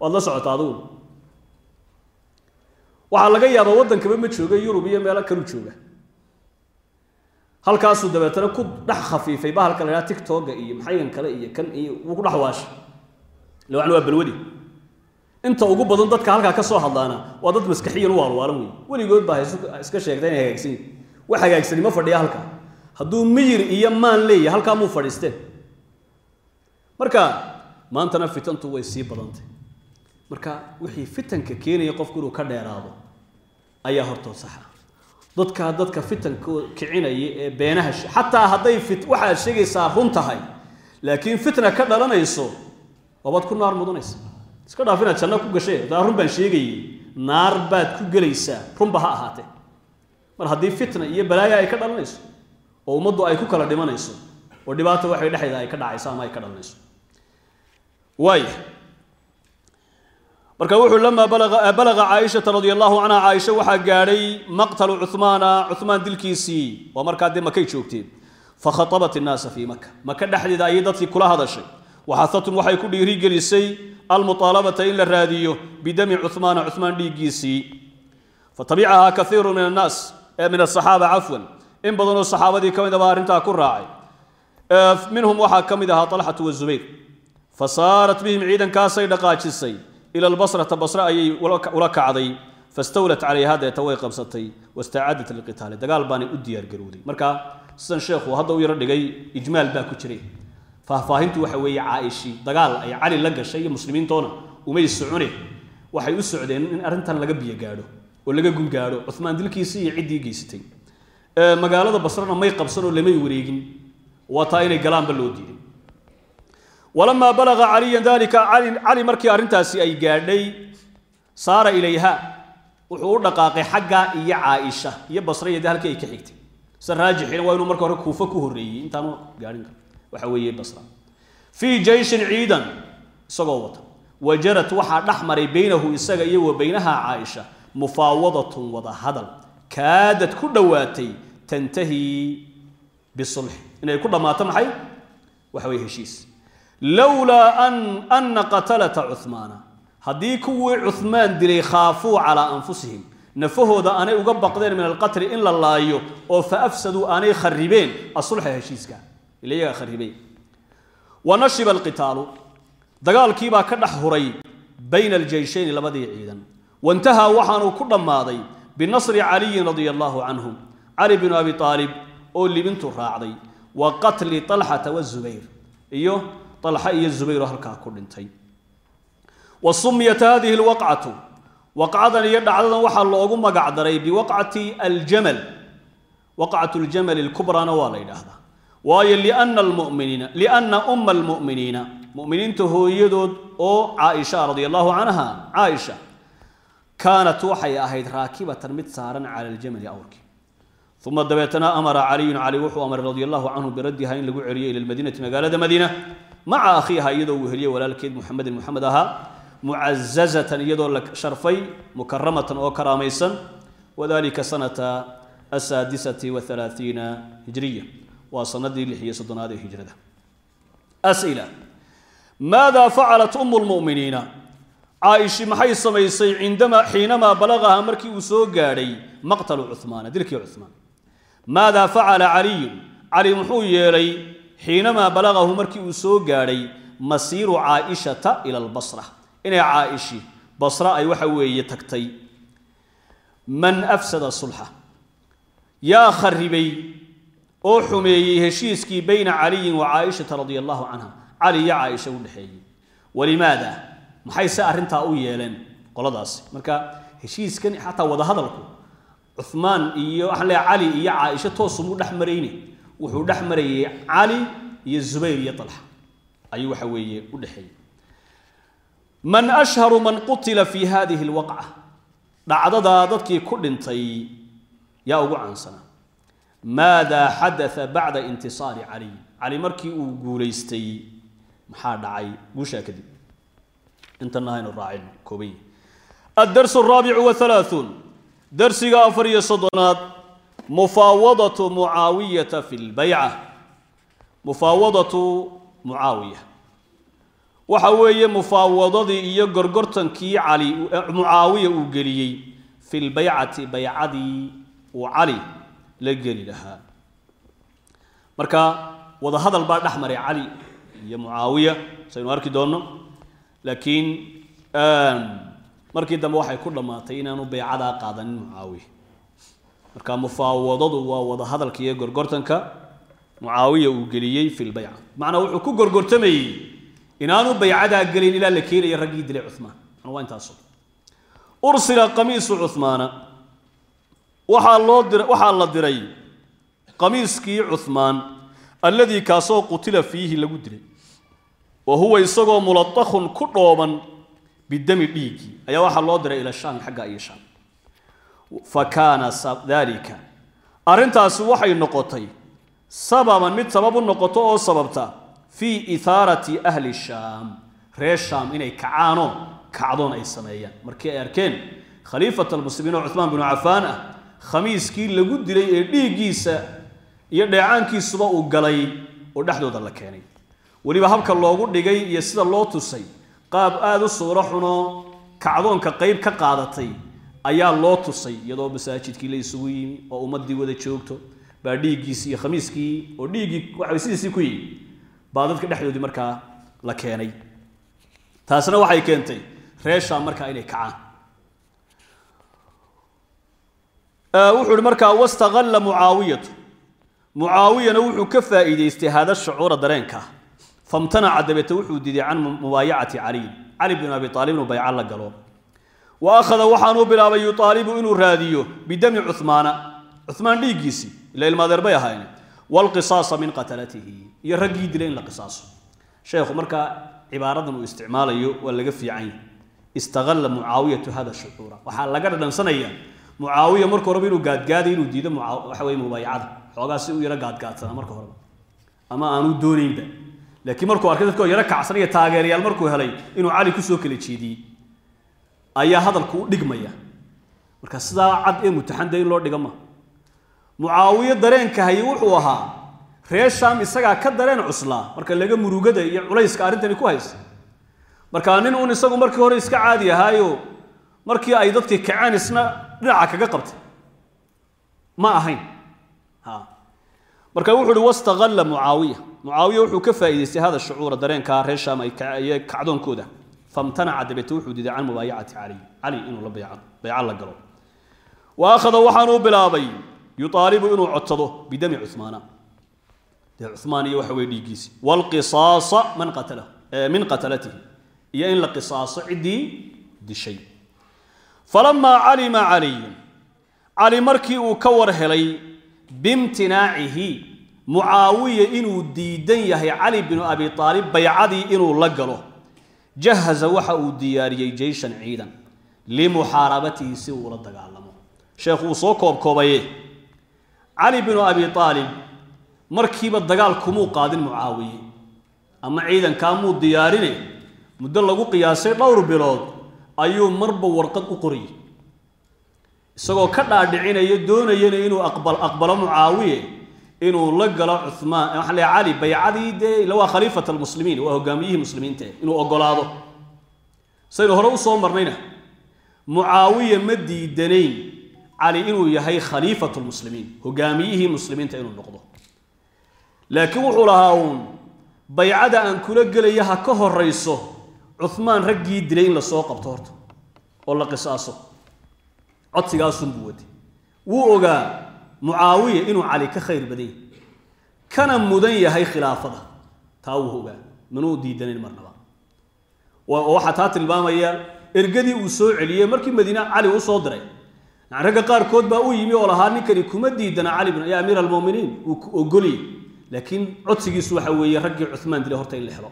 waad la socotaa adigu waxaa laga yaabaa waddankaba ma jooga yurub iyo meelo kalu jooga. Halkaasuu dabeetana ku dhex khafiifay bahalka la idhaha tictoga iyo maxaygan kale iyo kan iyo wuu ku dhex waashay. Lawan waa balwadi. Inta ugu badan dadka halkaa ka soo hadlaana waa dad maskaxiyan u waalwaalan wey weligood baa iska sheegta inay hagaagsan yihiin wax hagaagsani ma fadhiya halkaa hadduu miyir iyo maan leeyahay halkaa muu fadhiisteen. Marka maantana fitantu way sii badantay. Marka wixii fitanka keenaya qofku inuu ka dheeraado ayaa hortood saxa. Dadkaa dadka fitanka kicinaya ee beenaha xataa hadday waxaad sheegaysaa run tahay laakiin fitna ka dhalanayso wabaad ku naar mudanaysa. Iska dhaaf inaad janno ku gashay daa run baan sheegayay. Naar baad ku gelaysaa runba ha ahaatee mar haddii fitna iyo balaaya ay ka dhalanayso oo ummaddu ay ku kala dhimanayso oo dhibaata waxay dhexdeeda ay ka dhacayso ama ay ka dhalanayso. Waaya marka wuxuu lamaa balaga caaishata radia allahu canha caaisha waxaa gaadhay maqtalu cuhmaana cuhmaan dilkiisii waa markaa dee makay joogteen fakhatabat innaasa fii maka maka dhexdeeda ayay dadkii kula hadashay. Waxahatum waxay ku dhiirigelisay almuطaalabata in la raadiyo bidami cuhmaana cuhmaan dhiiggiisii. Fatabicahaa kaiiru min annaas min asaxaaba cafwan. In badanoo saxaabadii ka mid a baa arrintaa ku raacay. Minhum waxaa ka mid ahaa talxatu wazubayr fasaarat bihim ciidankaasay dhaqaajisay. Ila albasrata basre ayay ula kacday. Fastawlat calayha deeta way qabsatay. Wastaacadat liqitaali dagaal baanay u diyaargarowday marka sidan sheekhu hadda u yaro dhigay ijmaal baa ku jiray faahfaahintu waxa weeye caa'ishi dagaal ay cali la gashay iyo muslimiintoona umay socone. Waxay u laga biyo oo laga gun gaadho cumaan dilkiisii iyo ciddii geysatay. Magaalada basrena may qabsanoo lamay wareegin. Waa taa inay galaanba loo diiday walamaa balaga caliyan dalika cali markii arrintaasi ay gaadhay saara ilayha. Wuxuu u dhaqaaqay xagga iyo caaisha iyo basre iyo de halkii ay ka xigtay. Sida raajixina waa inuu marka hore kuufo ku horreeyey. Intaanu gaadhin kar waxa weeye basra. Fii jeyshin ciidan isagoo wata. Wajarat waxaa dhex maray baynahu isaga iyo wa baynaha caaisha mufaawadatun wada hadal. Kaadad ku dhowaatay tantahii bisulxi inay ku dhammaato maxay? Waxa weye heshiis. Lowlaa an ana qatalata cuhmaana haddii kuwii cuhmaan dilay khaafuu calaa anfusihim nafahooda aanay uga baqdeen min alqatli in la laayo oo fa afsaduu aanay kharibeen asulxa heshiiska. Ila iyagaa kharibeen wa nashiba alqitaalu. Dagaalkiibaa ka dhex huray bayna aljeyshayni labadii ciidan waintahaa waxaanuu ku dhammaaday binasri caliyin radia allaahu canhum cali binu abi aalib oo libintu raacday wa qatli alxata wazubayr iyo alxa iyo zubayro halkaa ku dhintay wa sumiyat hadihi lwaqcatu waqcadan iyo dhacdadan waxaa loogu magac daray biwaqcati aljamal waqcatu ljamali lkubraana waa la yidhaahdaa waayo lianna umma almu'miniina mu'miniinta hooyadood oo caaisha radia allaahu canha caaisha kaanat waxay ahayd raakibatan mid saaran cala aljamali awrkii uma dabeetana amara caliyun cali wuxuu amray radia allahu canhu biraddiha in lagu celiyo ila lmadiinati magaalada madiina maca akhiiha iyadoo uu heliyey walaalkeed muxamedin muxamed ahaa mucazazatan iyadoo la sharfay mukaramatan oo karaamaysan wadalika sanata asaadisati waalaaiina hijriya waa sanadii lix iyo soddonaad ee hijrada maada facalat umu lmu'miniina caa'ishi maxay samaysay cindama xiinamaa balagaha markii uu soo gaadhay? Maqtalu cuhmaana dilkii cuhmaan maada facala caliyun cali muxuu yeelay xiinamaa balagahu markii uu soo gaadhay masiiru caaishata ila albasra. Inay caa'ishi basra ay waxa weeye tagtay. Man afsada sulxa. Yaa kharibay oo xumeeyey heshiiskii bayna caliyin wa caaishata radia allahu canha. Cali iyo caaisha u dhexeeyey. Walimaada maxay se arrintaa u yeeleen qoladaasi marka heshiiskan xataa wadahadalku cuhmaan iyo waxaan leeyahay cali iyo caaisha toosumuu dhex marayne wuxuu dhex marayay cali iyo zubayr iyo talxa ayuu waxa weeye u dhexeeyey man ashharu man qutila fi hadihi alwaqca. Dhacdadaa dadkii ku dhintay yaa ugu caansanaa maada xadaa bacda intisaari caliy cali markii uu guulaystay maxaa dhacay? Guushaa kadib intana haynu raacino koobaye addarsu alraabicu wahalaahuun darsiga afar iyo soddonaad mufaawadatu mucaawiyata fi lbayca mufaawadatu mucaawiya. Waxa weeye mufaawadadii iyo gorgortankii cali mucaawiya uu geliyey fi lbaycati baycadii uu cali la geli lahaa. Marka wadahadal baa dhex maray cali iyo mucaawiya. Saynu arki doonno. آم markii dambe waxay ku dhammaatay inaanu beycadaa qaadanin mucaawiya marka mufaawadadu waa wada hadalka iyo gorgortanka mucaawiya uu geliyey fi lbayca macnaa wuxuu ku gorgortamayey inaanu baycadaa gelin ilaa la keenaya raggii dilay cumaan waa intaaso ursila qamiisu cumaana waxaa loo dira waxaa la diray qamiiskii cuhmaan alladii kaasoo qutila fiihi lagu dilay wa huwa isagoo muladakhun ku dhooban bidami dhiiggii ayaa waxaa loo diray ila shaam xagga iyo shaam. Fa kaana dalika arrintaasi waxay noqotay sababan mid sabab u noqoto oo sababta fii ihaarati ahli shaam. Reer shaam inay kacaanoo kacdoon ay sameeyaan. Markii ay arkeen khaliifat almuslimiin oo cuhmaan binu cafaan ah khamiiskii lagu dilay ee dhiiggiisa iyo dheecaankiisuba uu galay oo dhexdooda la keenay weliba habka loogu dhigay iyo sida loo tusay qaab aada u suuro xunoo kacdoonka qayb ka qaadatay ayaa loo tusay iyadoo masaajidkii la isugu yimi oo ummaddii wada joogto baa dhiiggiisii iyo khamiiskii oo dhiiggii waxa sidiisii ku yimi baa dadka dhexdoodii markaa la keenay. Taasna waxay keentay reer shaam markaa inay kacaan. Wuxuu ihi markaa wastaqalla mucaawiyatu. Mucaawiyana wuxuu ka faa'iidaystay hada shucuura dareenka famtanaca dabeete wuxuu diiday can mubaayacati caliyin cali binu abi aalib inuu bayca la galo. wa akhada waxaanuu bilaabay yuaalibu inuu raadiyo bidami cuhmaana cuhmaan dhiiggiisii ila ilmaadeer bay ahayn waalqisaasa min qatalatihi. iyo raggii dilay in la qisaaso. sheekhu markaa cibaaradan uu isticmaalayo waa laga fiican istaqalla mucaawiyatu hada shucuura. waxaa laga dhadhansanayaa mucaawiya marka horeba inuu gaadgaaday inuu diido waxa weye mubaayacada. xoogaa si u yaro gaadgaadsana marka horeba ama aanu doonaynba laakiin markuu arkay dadkoo yaro kacsan iyo taageerayaal markuu helay inuu cali ku soo kala jeediyey ayaa hadalku u dhigmaya. Marka sidaa cad ee mutaxanda in loo dhiga ma. Mucaawiye dareenka haye wuxuu ahaa reer shaam isagaa ka dareen cuslaa marka laga murugada iyo culayska arrintani ku haysa. Marka nin uun isagu markii hore iska caadi ahaayo markii ay dadkii kaceen isna dhinaca kaga qabtay. Ma ahayn. Marka wuxu uhi wastaqalla mucaawiya mucaawiya wuxuu ka faa'iidaystay hada shucuura dareenkaa reer shaam ay kacdoonkooda. Famtanaca dabeete wuxuu diiday can mubaayacati cali cali inuu la bayco la galo. Wa akhada waxaanuu bilaabay yuaalibu inuu codsado bidami cumaana dee cumaan iyo waxa weye dhiiggiisi waalqisaasa man qatalahu min qatalatihi. Iyo in la qisaaso ciddii dishay. Falamaa calima caliyun cali markii uu ka war helay biimtinaacihi mucaawiya inuu diidan yahay cali binu abi aalib baycadii inuu la galo. Jahaza waxa uu diyaariyey jeyshan ciidan. Limuxaarabatihi si uu ula dagaalamo. Sheekhu uu soo koobkoobaye. Cali binu abi aalib markiiba dagaal kumuu qaadin mucaawiye. Ama ciidankaa muu diyaarine muddo lagu qiyaasay dhowr bilood ayuu marba warqad u qoriyey isagoo ka dhaadhicinayo doonayana inuu aqbalo mucaawiye inuu la galo cumaan waxaa le cali baycadii dee ila waa khaliifat almuslimiin waa hogaamiyihii muslimiinta inuu ogolaado. Saynu hore u soo marnayna mucaawiya ma diidanayn cali inuu yahay khaliifat lmuslimiin hogaamiyihii muslimiinta inuu noqdo. Laakiin wuxuu lahaa uun baycada aan kula gelaya ha ka horayso cumaan raggii dilay in la soo qabto horta oo la qisaaso. Codsigaasunbuu watay wuu ogaa mucaawiya inuu cali ka khayr badan yahay kana mudan yahay khilaafada. Taa wuu ogaa. Manuu diidanayn marnaba waxaa taa tilmaamaya ergadii uu soo celiyey markii madiine cali u soo diray. Yani ragga qaarkood baa u yimi oo lahaa ninkani kuma diidana cali bin ya amiir almuminiin uu ogoliyey laakiin codsigiisu waxa weeye raggii cumaan dilay horta in la helo.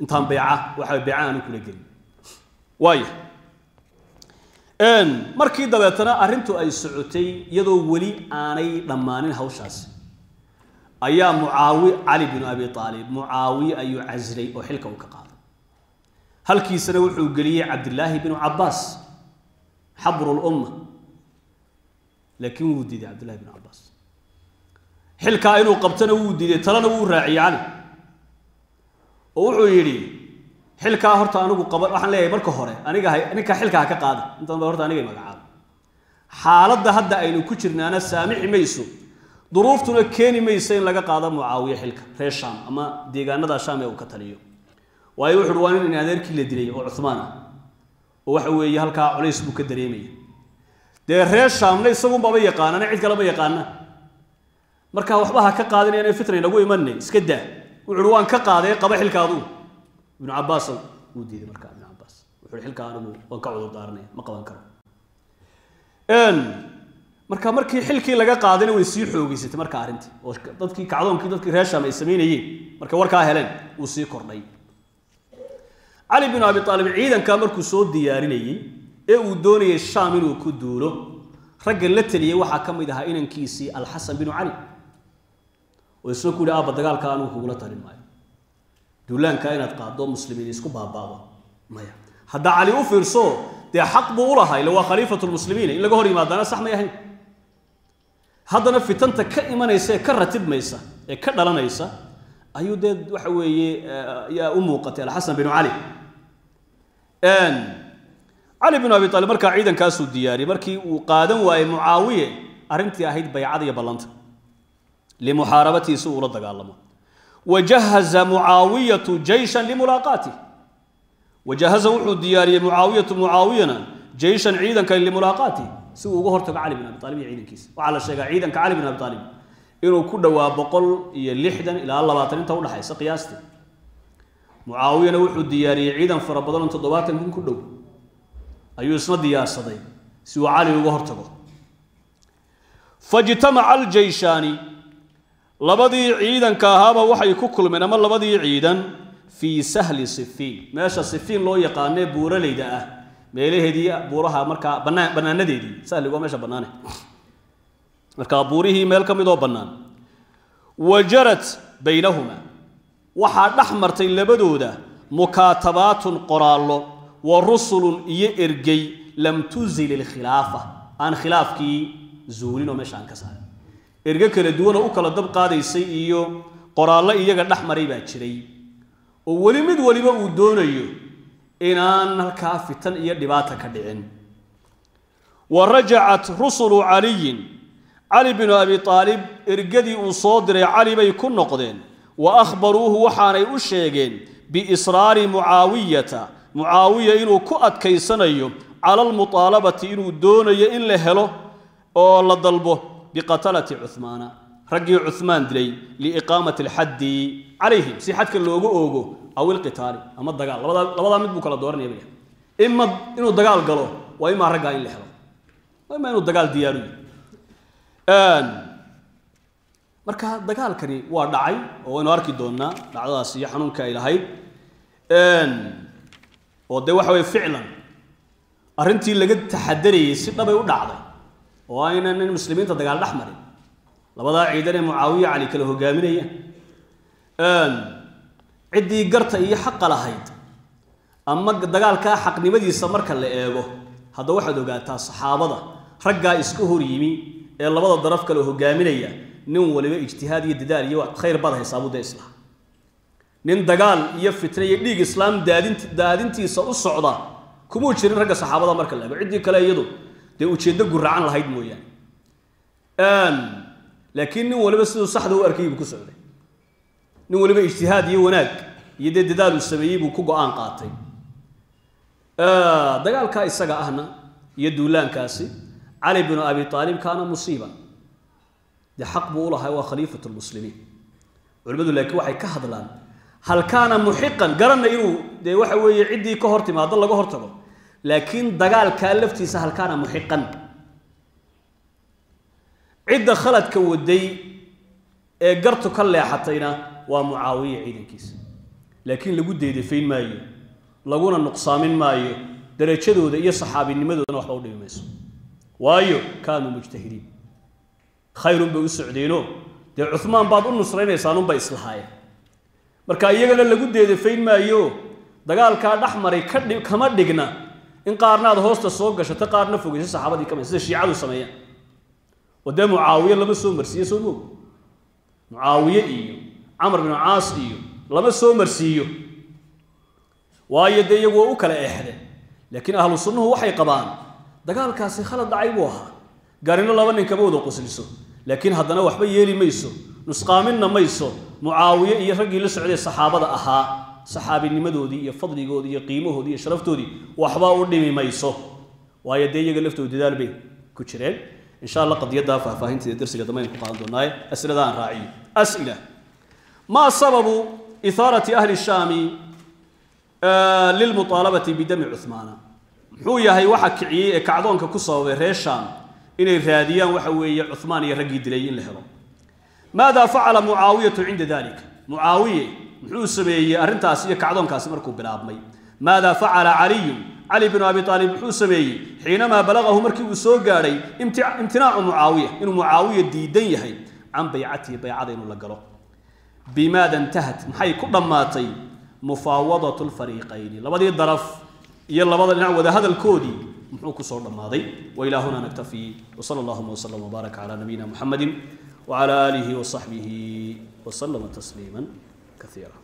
Intaan bayca waxa bayca aanu kula gelin. Waaya markii dabeetana arrintu ay socotay iyadoo weli aanay dhammaanin hawshaasi. Ayaa mucaawi cali binu abi aalib mucaawiye ayuu casilay oo xilka uu ka qaaday. Halkiisana wuxuu geliyey cabdillaahi binu cabaas xabru lumma laakiin wuu diiday cabdillahi binu cabaas xilkaa inuu qabtona wuu diiday talena wuu raaciyey cali. Oo wuxuu yidhi xilkaa horta anigu qaba waxaan leeyahay marka hore aniga ninkaa xilkaa ka qaada intan horta anigay magacaaba xaaladda hadda aynu ku jirnaana saamixi mayso duruuftuna keeni mayso in laga qaado mucaawiye xilka reer shaam ama deegaanada shaam ee uu ka taliyo. Waayo wuxu uhi waa nin in adeerkii la dilay oo cumaan ah oo waxa weeye halkaa culays buu ka dareemaya. Dee reer shaamna isagunbaba yaqaanana cid kalema yaqaana markaa waxba ka qaadinaya inay fitna inagu imanay iska daa. Wuxu uhi waan ka qaaday qaba xilkaadu ibnu cabaas wuu diiday markaa ibnu cabaas wuxuu xilkaa anigu waan ka cudur daaranaya ma qaban karo. Marka markii xilkii laga qaadayna way sii xoogeysatay marka arrintii. Oo dadkii kacdoonkii dadkii reer shaam ay samaynayeen markay warkaa heleen wuu sii kordhay. Cali binu abi aalib ciidankaa markuu soo diyaarinayey ee uu doonayay shaam inuu ku duulo raggan la teliyey waxaa ka mid ahaa inankiisii alxasan binu cali oo isna ku yihi aabba dagaalka anugu kugula talin maayo duulaankaa inaad qaaddo muslimiin isku baabaado maya. Haddaa cali u fiirso dee xaq buu u lahaa ila waa khaliifatu lmuslimiin in laga hor yimaadaana sax may ahayn haddana fitanta ka imanaysa ee ka ratibmaysa ee ka dhalanaysa ayuu dee waxa weeye yaa u muuqatay alxasan binu cali cali binu abi aalib markaa ciidankaasuu diyaariyey. Markii uu qaadan waayey mucaawiye arrintii ahayd baycada iyo ballanta limuxaarabatihi uula dagaalamo wajahaza mucaawiyatu jeyshan limulaaqaatih wajahaza wuxuu diyaariyey mucaawiyatu mucaawiyana jeyshan ciidanka limulaaqaatih si uu uga hortago cali bin abi aalib iyo ciidankiisa waxaa la sheegaa ciidanka cali bin abi aalib inuu ku dhowaa boqol iyo lixdan ilaa labaatan inta udhaxaysa qiyaastii mucaawiyana wuxuu diyaariyey ciidan fara badan oo toddobaatan kun ku dhow ayuu isna diyaarsaday si uu cali uga hortago labadii ciidanka ahaaba waxay ku kulmeen ama labadii ciidan fii sahli sifiin. Meesha sifiin loo yaqaanee buuralayda ah. Meelaheedii buuraha markaa banaan bannaanadeedii. Sahligu waa meesha bannaane. Markaa buurihii meel ka midoo bannaan. Wa jarat baynahuma. Waxaa dhex martay labadooda mukaatabaatun qoraallo wa rusulun iyo ergey lam tuzil ilkhilaafa aan khilaafkii zuulin oo meesha aan ka saarin erge kala duwanoo u kala dab qaadaysay iyo qoraallo iyaga dhex maray baa jiray. Oo weli mid waliba uu doonayo inaan halkaa fitan iyo dhibaata ka dhicin. Wa rajacat rusulu caliyin. Cali binu abi aalib ergadii uu soo diray cali bay ku noqdeen. Wa akhbaruuhu waxaanay u sheegeen biisraari mucaawiyata. Mucaawiya inuu ku adkaysanayo cala almuطaalabati inuu doonayo in la helo oo la dalbo biqatalati cuhmaana raggii cuhmaan dilay liiqaamati alxaddi calayhim. Si xadka loogu oogo aw ilqitaali ama dagaal. Labadaa mid buu kala dooranaya bay ima inuu dagaal galo waa imaa raggaa in la helo. Waa imaa inuu dagaal diyaaru marka dagaalkani waa dhacay oo waynu arki doonnaa dhacdadaas iyo xanuunka ay lahayd. Oo dee waxa weye ficlan arrintii laga taxadarayey si dhabay u dhacday oo aynan in muslimiinta dagaal dhex marin. Labadaa ciidan ee mucaawiya cali kala hogaaminaya. Ciddii garta iyo xaqa lahayd ama dagaalkaa xaqnimadiisa marka la eego hadda waxaad ogaataa saxaabada raggaa iska hor yimi ee labada daraf kale hogaaminaya nin waliba ijtihaad iyo dadaal iyo khayr baad haysaabu dee islaam nin dagaal iyo fitne iyo dhiig islaam daadint daadintiisa u socda kumuu jirin ragga saxaabada marka la eego. Ciddii kale iyadu dee ujeeddo guracan lahayd mooyaane. Laakiin nin waliba siduu saxda u arkayay buu ku socday. Nin waliba ijtihaad iyo wanaag iyo dee dadaal uu sameeyey buu ku go'aan qaatay. Dagaalkaa isaga ahna iyo duulaankaasi cali binu abi aalib kaana musiiba dee xaq buu u lahay waa khaliifat lmuslimiin culimmadu laakiin waxay ka hadlaan hal kaana muxiqan garanna inuu dee waxa weeye ciddii ka hor timaado laga hortago laakiin dagaalkaa laftiisa hal kaana muxiqan cidda khaladka waday ee gartu ka leexatayna waa mucaawiya ciidankiisa. Laakiin lagu deedefayn maayo laguna nuqsaamin maayo darajadooda iyo saxaabinimadoodana waxba u dhimi mayso. Waayo kaanuu mujtahidiin khayrun bay u socdeenoo dee cuhmaan baad u nusraynaysaanunbay islahaayeen. Marka iyagana lagu deedefayn maayo dagaalkaa dhex maray kama dhigna in qaarna aad hoosta soo gashato qaarna fogeyso saxaabadii ka mid sida shiicadu sameeyaan oo dee mucaawiye lama soo marsiiyo soo moog. Mucaawiye iyo camar binu caas iyo lama soo marsiiyo. Waayo dee iyagu waa u kala eexdeen laakiin ahlu sunnuhu waxay qabaan dagaalkaasi khalad dhacay buu ahaa. Gaarino laba nin kama wada qosliso laakiin haddana waxba yeeli mayso nusqaaminna mayso mucaawiye iyo raggii la socday saxaabada ahaa saxaabinimadoodii iyo fadligoodii iyo qiimahoodii iyo sharaftoodii waxba u dhimi mayso. Waayo dee iyaga laftooda dadaal bay ku jireen. Insha allah qadiyaddaa faahfaahinteeda darsiga dambe aynu ku qaadan doonaaye asilada aan raaciyo. As'ila maa sababu ihaarati ahli shaami lilmuطaalabati bidami cuhmaana muxuu yahay waxa kiciyey ee kacdoonka ku sababay reer shaam inay raadiyaan waxa weeye cuhmaan iyo raggii dilay in la helo. Maada facala mucaawiyatu cinda dalika mucaawiye muxuu sameeyey arrintaas iyo kacdoonkaasi markuu bilaabmay. Maada facala caliyun cali binu abi aalib muxuu sameeyey xiinamaa balagahu markii uu soo gaadhay imtinaacu mucaawiya inuu mucaawiya diidan yahay can baycatihi baycada inuu la galo. Bimaada intahat maxay ku dhammaatay? Mufaawadatu lfariiqayni labadii daraf iyo labada dhinac wada hadalkoodii muxuu ku soo dhammaaday. Wailahuna naktafii wsala allahuma wslm wbaarak cala nabiyina muxamedi wcala aalihi wasaxbihi waslama tasliima kaiira